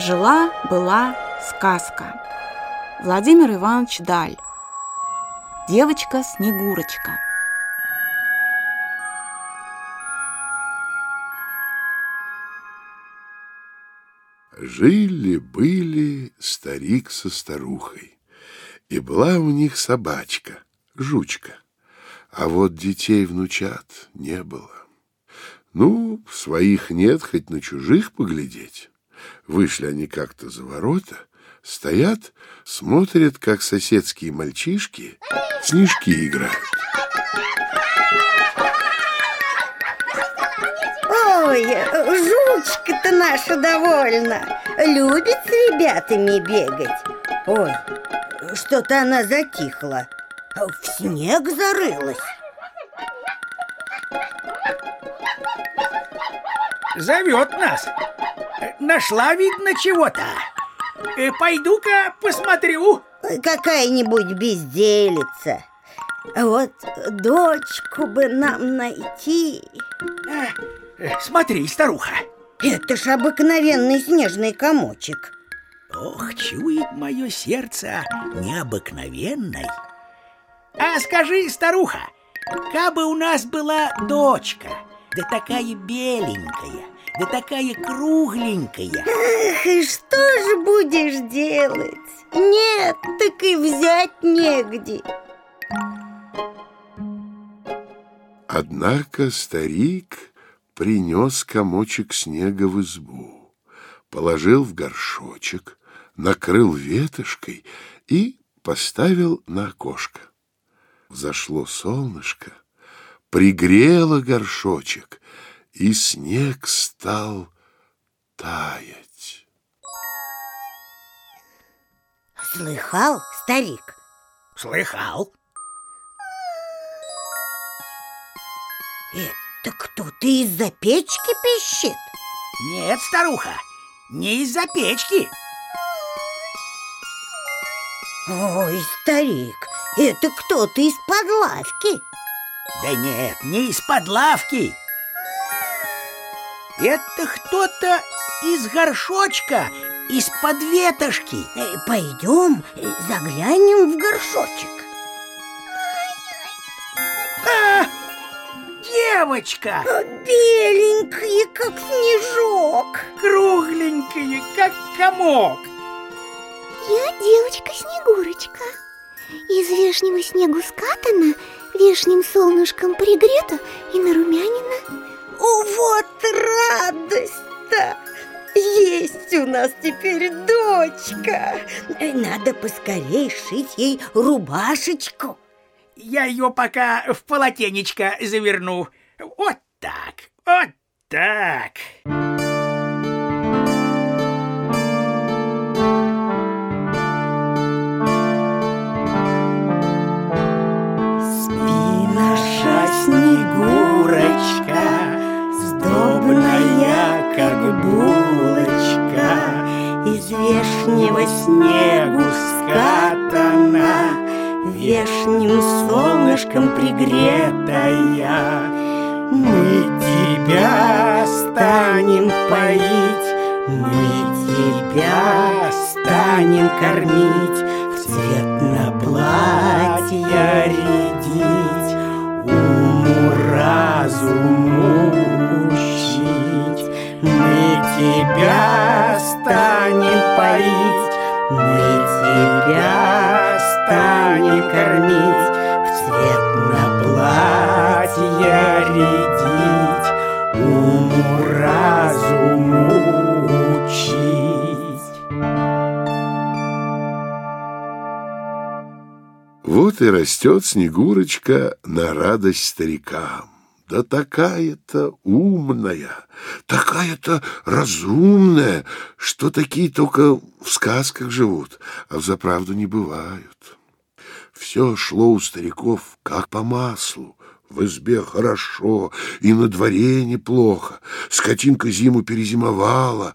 Жила-была сказка. Владимир Иванович Даль. Девочка-снегурочка. Жили-были старик со старухой, и была у них собачка, жучка, а вот детей-внучат не было. Ну, своих нет, хоть на чужих поглядеть. Вышли они как-то за ворота, стоят, смотрят, как соседские мальчишки снежки играют. Ой, жучка-то наша довольна. Любит с ребятами бегать. Ой, что-то она затихла. В снег зарылась. Зовет нас Нашла, видно, чего-то. Э, Пойду-ка посмотрю. Какая-нибудь безделица. Вот дочку бы нам найти. Э, Смотри, старуха. Это ж обыкновенный снежный комочек. Ох, чует мое сердце необыкновенной А скажи, старуха, кабы у нас была дочка Да такая беленькая, да такая кругленькая Эх, и что же будешь делать? Нет, так и взять негде Однако старик принес комочек снега в избу, положил в горшочек, накрыл ветошкой и поставил на окошко. Взошло солнышко, пригрело горшочек, и снег стал таять. Слыхал, старик? Слыхал? Это кто-то из-за печки пищит? Нет, старуха, не из-за печки Ой, старик, это кто-то из-под лавки Да нет, не из-под лавки Это кто-то из горшочка, из-под ветошки Э, Пойдем, э, заглянем в горшочек. Девочка, Беленькие, как снежок. Кругленькая, как комок. Я девочка-снегурочка. Из вешнего снегу скатана, вешним солнышком пригрета и нарумянина. О, вот радость-то! Есть у нас теперь дочка. Надо поскорей шить ей рубашечку. Я ее пока в полотенечко заверну. Вот так, вот так вешнего снегу скатана Вешним солнышком пригретая. Мы тебя станем поить Мы тебя станем кормить В цвет на платье рядить Уму разуму учить. Мы тебя станем поить Мы тебя станем кормить В цвет на платье рядить Уму разуму учить Вот и растет Снегурочка на радость старикам. Да такая-то умная, такая-то разумная, что такие только в сказках живут, а в заправду не бывают. Все шло у стариков как по маслу. В избе хорошо, и на дворе неплохо. Скотинка зиму перезимовала,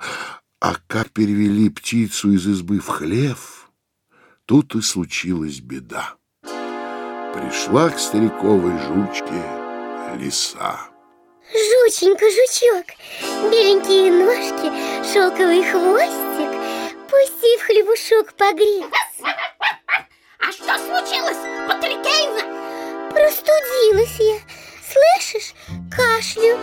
а как перевели птицу из избы в хлев, тут и случилась беда. Пришла к стариковой жучке лиса. Жученька, жучок, беленькие ножки, шелковый хвостик, Пусти в хлебушок погреть. А что случилось, Патрикеевна? Простудилась я. Слышишь? Кашлю.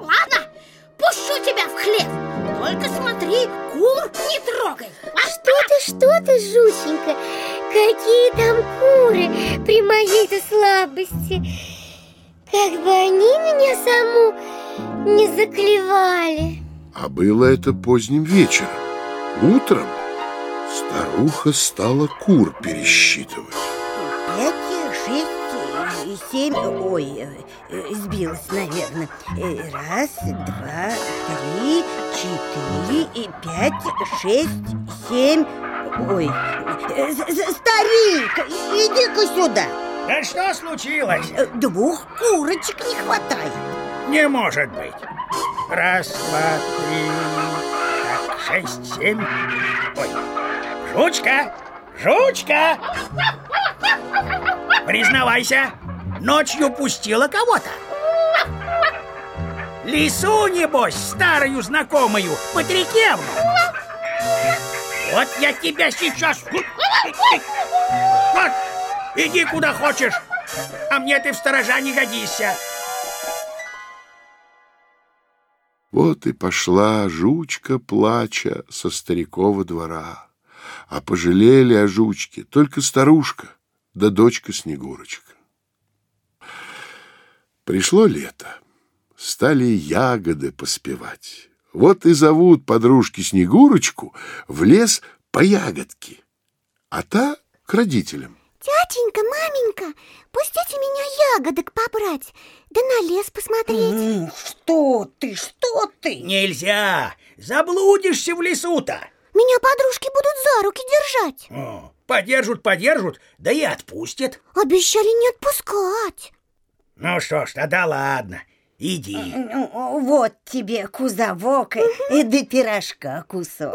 Ладно, пущу тебя в хлеб. Только смотри, кур не трогай. Что ты, что ты, жученька? Какие там куры при моей-то слабости? Как бы они меня саму не заклевали. А было это поздним вечером. Утром старуха стала кур пересчитывать. Пять, шесть, семь, ой, э, сбилась, наверное. Э, Раз, два, три, четыре, пять, шесть, семь, ой. Э, Старик, иди-ка сюда. Да что случилось? Э, Двух курочек не хватает. Не может быть. Раз, два, три, так, шесть, семь. Ой, жучка, жучка! Признавайся, ночью пустила кого-то. Лису, небось, старую знакомую, Патрикевну. Вот я тебя сейчас... Вот, иди куда хочешь, а мне ты в сторожа не годишься. Вот и пошла жучка, плача, со старикова двора. А пожалели о жучке только старушка да дочка Снегурочка. Пришло лето. Стали ягоды поспевать. Вот и зовут подружки Снегурочку в лес по ягодке, а та к родителям. Тятенька, маменька, пустите меня ягодок побрать, да на лес посмотреть. Что ты, что ты? Нельзя! Заблудишься в лесу-то! Меня подружки будут за руки держать. О, Подержат, подержат, да и отпустят. Обещали не отпускать. Ну что ж, тогда ладно, иди. Ну, Вот тебе кузовок и до пирожка кусок.